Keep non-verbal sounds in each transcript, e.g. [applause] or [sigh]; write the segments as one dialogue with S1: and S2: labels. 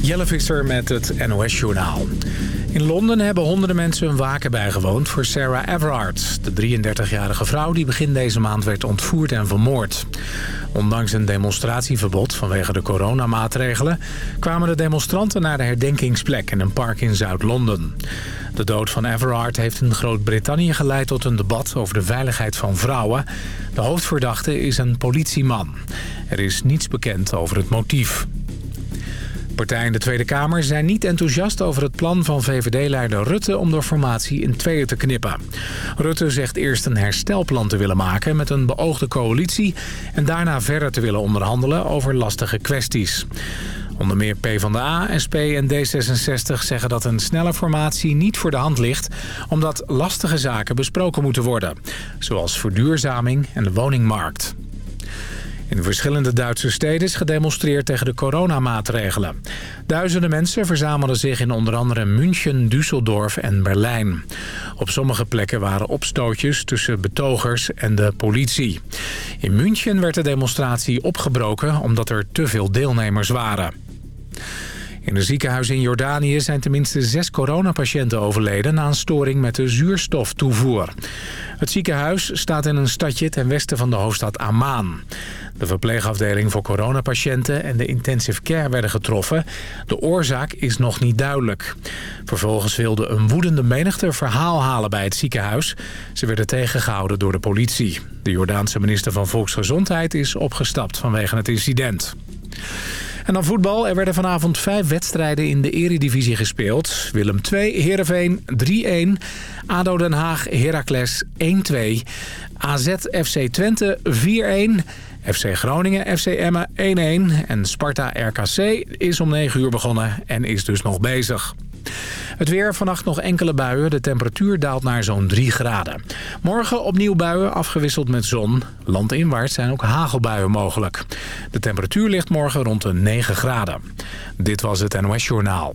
S1: Jelle Visser met het NOS-journaal. In Londen hebben honderden mensen een waken bijgewoond voor Sarah Everard... de 33-jarige vrouw die begin deze maand werd ontvoerd en vermoord. Ondanks een demonstratieverbod vanwege de coronamaatregelen... kwamen de demonstranten naar de herdenkingsplek in een park in Zuid-Londen. De dood van Everard heeft in Groot-Brittannië geleid tot een debat over de veiligheid van vrouwen. De hoofdverdachte is een politieman. Er is niets bekend over het motief. Partijen in de Tweede Kamer zijn niet enthousiast over het plan van VVD-leider Rutte om de formatie in tweeën te knippen. Rutte zegt eerst een herstelplan te willen maken met een beoogde coalitie en daarna verder te willen onderhandelen over lastige kwesties. Onder meer PvdA, SP en D66 zeggen dat een snelle formatie niet voor de hand ligt... omdat lastige zaken besproken moeten worden. Zoals verduurzaming en de woningmarkt. In verschillende Duitse steden is gedemonstreerd tegen de coronamaatregelen. Duizenden mensen verzamelden zich in onder andere München, Düsseldorf en Berlijn. Op sommige plekken waren opstootjes tussen betogers en de politie. In München werd de demonstratie opgebroken omdat er te veel deelnemers waren. In een ziekenhuis in Jordanië zijn tenminste zes coronapatiënten overleden... na een storing met de zuurstoftoevoer. Het ziekenhuis staat in een stadje ten westen van de hoofdstad Amman. De verpleegafdeling voor coronapatiënten en de intensive care werden getroffen. De oorzaak is nog niet duidelijk. Vervolgens wilde een woedende menigte verhaal halen bij het ziekenhuis. Ze werden tegengehouden door de politie. De Jordaanse minister van Volksgezondheid is opgestapt vanwege het incident. En dan voetbal. Er werden vanavond vijf wedstrijden in de eredivisie gespeeld. Willem 2, Heerenveen 3-1. ADO Den Haag, Heracles 1-2. AZ FC Twente 4-1. FC Groningen, FC Emmen 1-1. En Sparta RKC is om 9 uur begonnen en is dus nog bezig. Het weer, vannacht nog enkele buien. De temperatuur daalt naar zo'n 3 graden. Morgen opnieuw buien, afgewisseld met zon. Landinwaarts zijn ook hagelbuien mogelijk. De temperatuur ligt morgen rond de 9 graden. Dit was het NOS Journaal.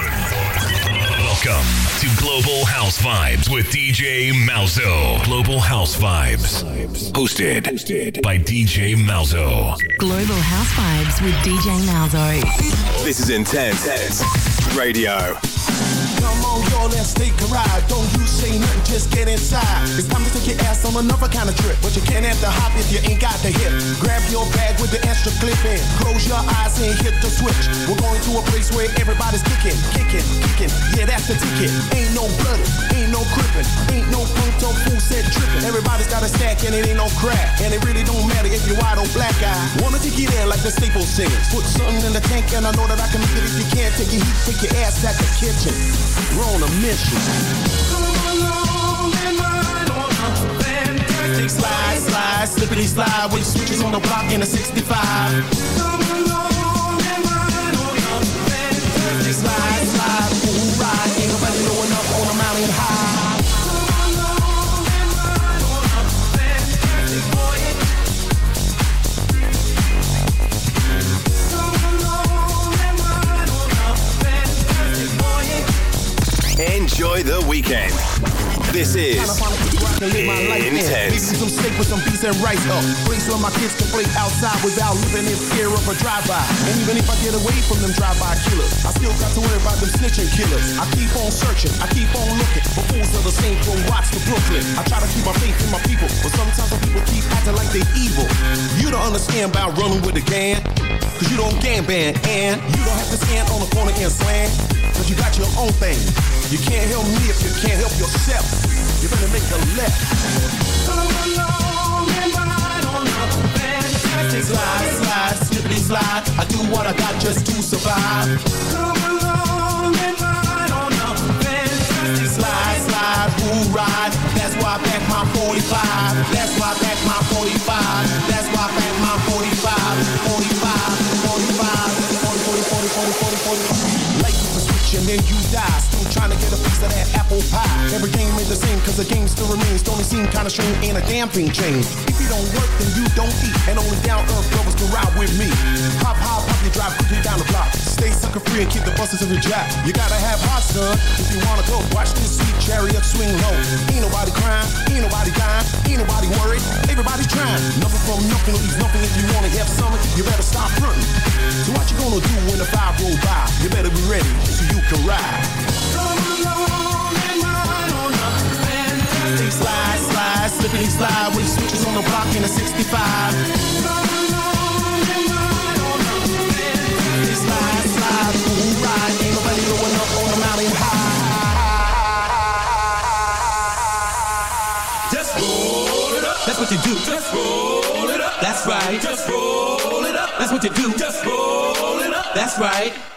S2: Welcome to Global House Vibes with DJ Malzo. Global House Vibes. Hosted, Hosted by DJ Malzo.
S3: Global House Vibes with DJ Malzo.
S4: This is Intense Radio.
S5: Come on, y'all, let's take a ride. Don't you say nothing, just get inside. It's time to take your ass on another kind of trip. But you can't have the hop if you ain't got the hip. Grab your bag with the extra clip in. Close your eyes and hit the switch. We're going to a place where everybody's kicking, kicking, kicking. Yeah, that's the ticket. Ain't no blood, ain't no crippin', ain't no punk talk fool said trippin'. Everybody's got a stack and it ain't no crack. And it really don't matter if you're white or black guy. Wanna take it in like the Staples singers. Put something in the tank and I know that I can make it if you can't take your heat. Take your ass to the kitchen. We're on a mission. Slide, slide, slippity slide with switches on the block in a 65. Slide, slide,
S4: The weekend. This is Intense.
S5: some steak with some and rice. Place where my kids can play outside without living in fear of a drive-by. And even if I get away from them drive-by killers, I still got to worry about them snitching killers. I keep on searching, I keep on looking. Fools the same from Watts to Brooklyn. I try to keep my faith in my people, but sometimes some people keep acting like they evil. You don't understand about running with the gang, cause you don't gang and you don't have to stand on the corner and slang. Cause you got your own thing. You can't help me if you can't help yourself. You better make a left. Come along and ride on a fantastic slide, slide, slippity slide. I do what I got just to survive. Come along and ride on a fantastic slide, slide, who ride. That's why I pack my 45. That's why I pack my 45. That's why I pack my 45. Then you die. Still trying to get a piece of that apple pie. Every game ain't the same cause the game still remains. Don't seem kinda strange and a damn thing change. If you don't work then you don't eat. And only down free and keep the buses every jack. You gotta have hot stuff if you wanna go. Watch this sweet chariot swing low. Ain't nobody crying, ain't nobody dying, ain't nobody worried. Everybody trying. Nothing from nothing leaves nothing. If you wanna have something, you better stop fronting. So what you gonna do when the five roll by? You better be ready so you can ride. Come along and ride on a fantastic slide, slide, slippity slide with switches on the block in a 65.
S6: Right. Just roll it up. That's what you do. Just roll it up. That's right.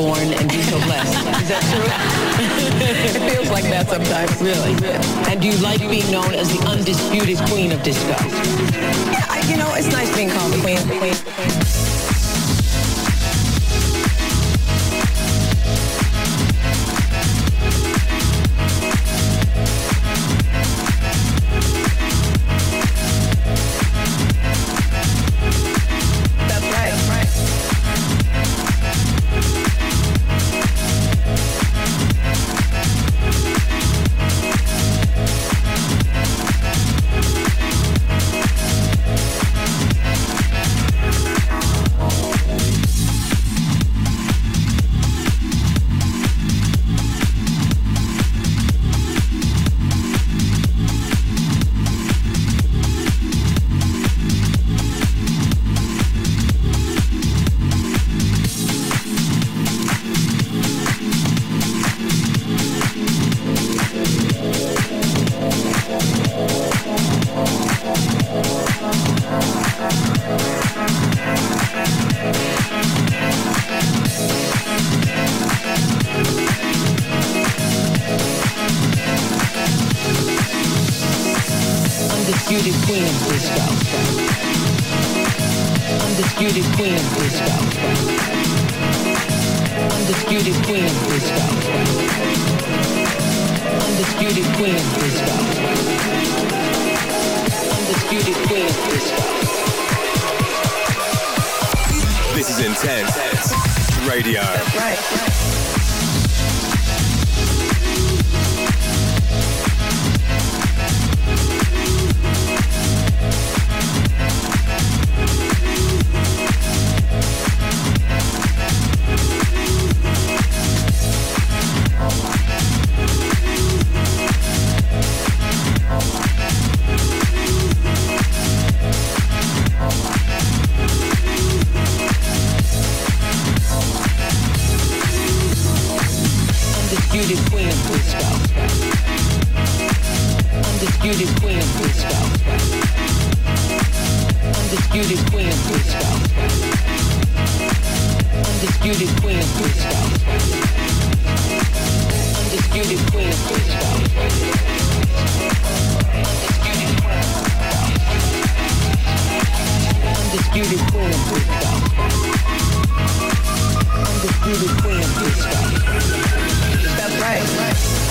S7: Born and be so blessed. Is that true? [laughs] it feels like that sometimes. Really? And do you like being known as the undisputed queen of disco? Undisputed queen of disco. Undisputed queen of disco. Undisputed queen of disco. Undisputed queen of disco. Undisputed queen of disco. Undisputed queen of disco. Undisputed queen of disco. That's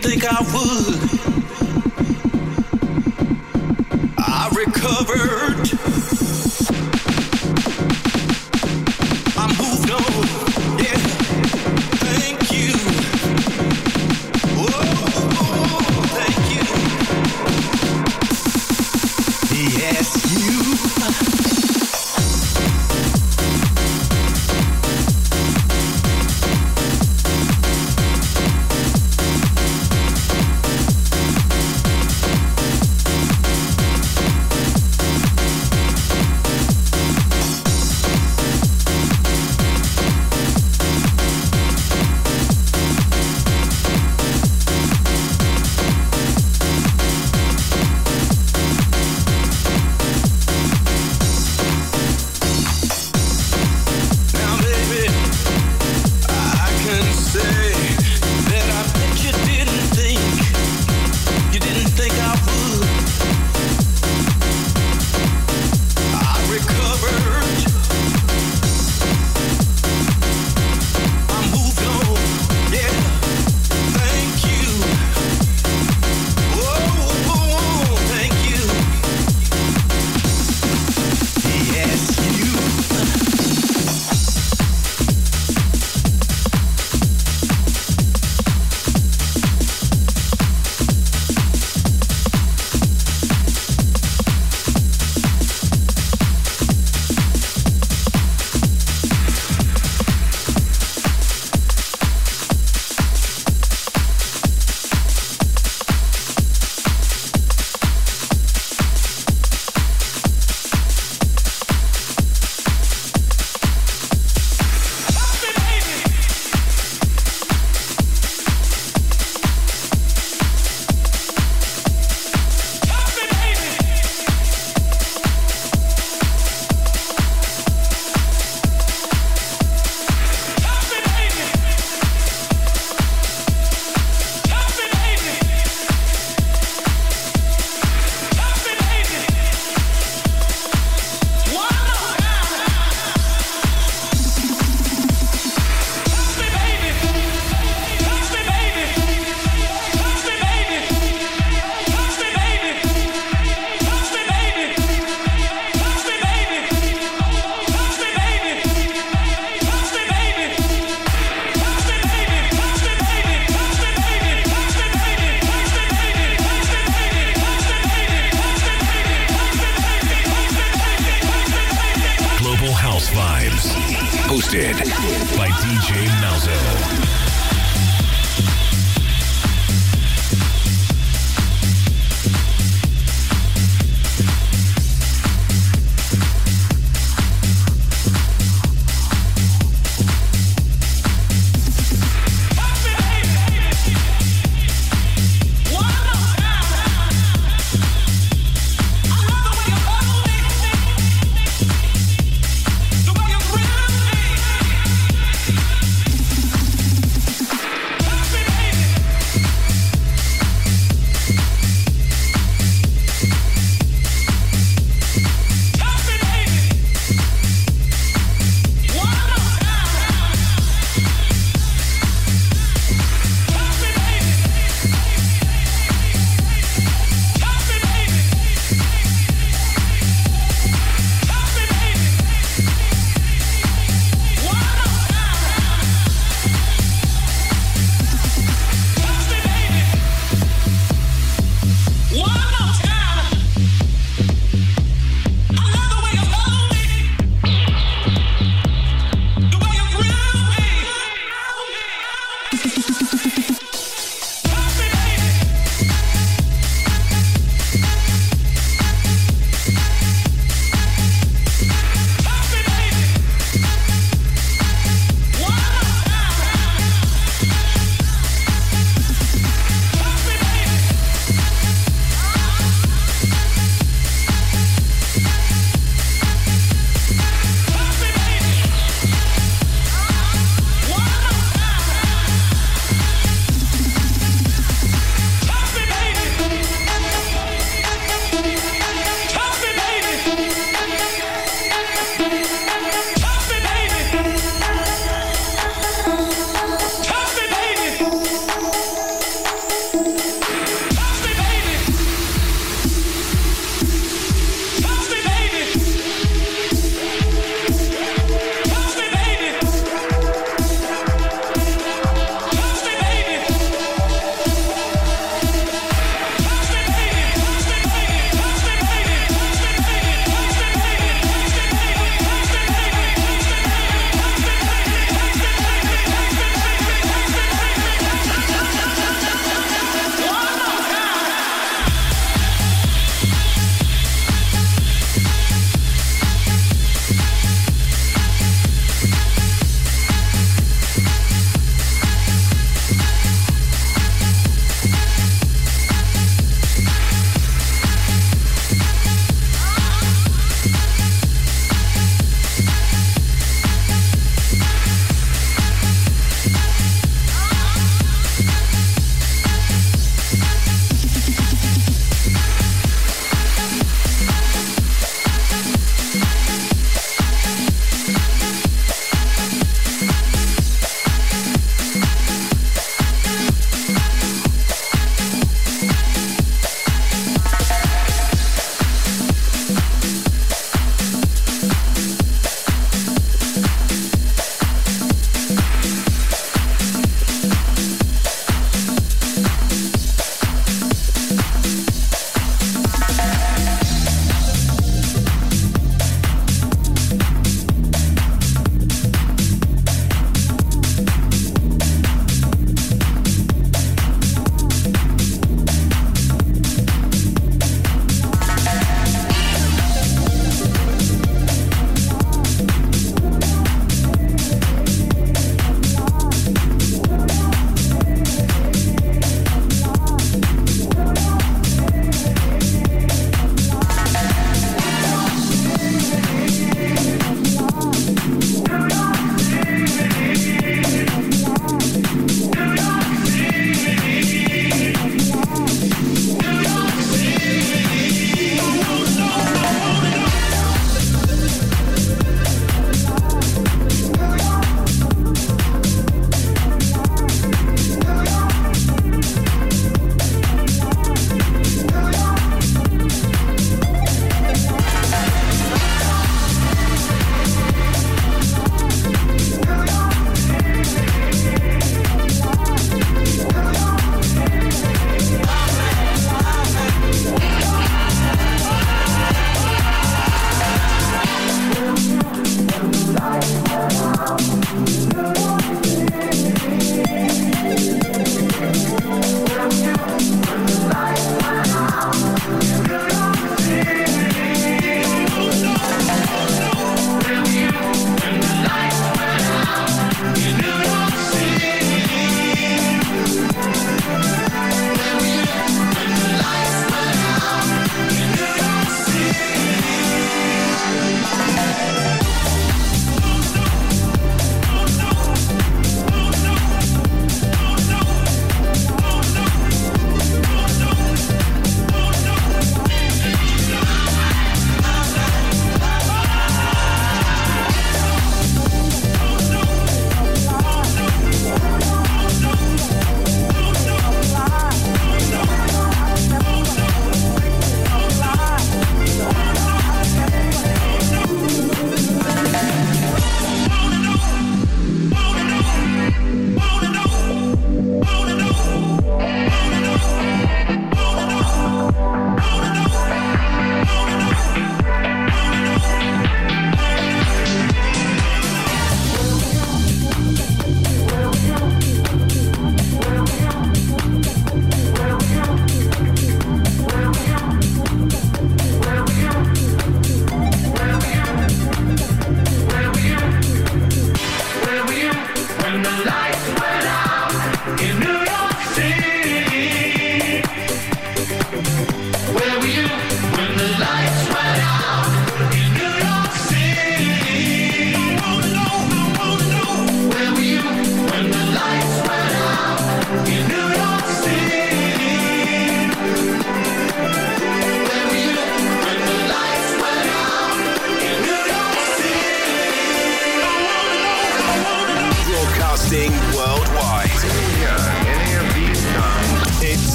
S6: think I would. I recovered.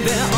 S6: baby,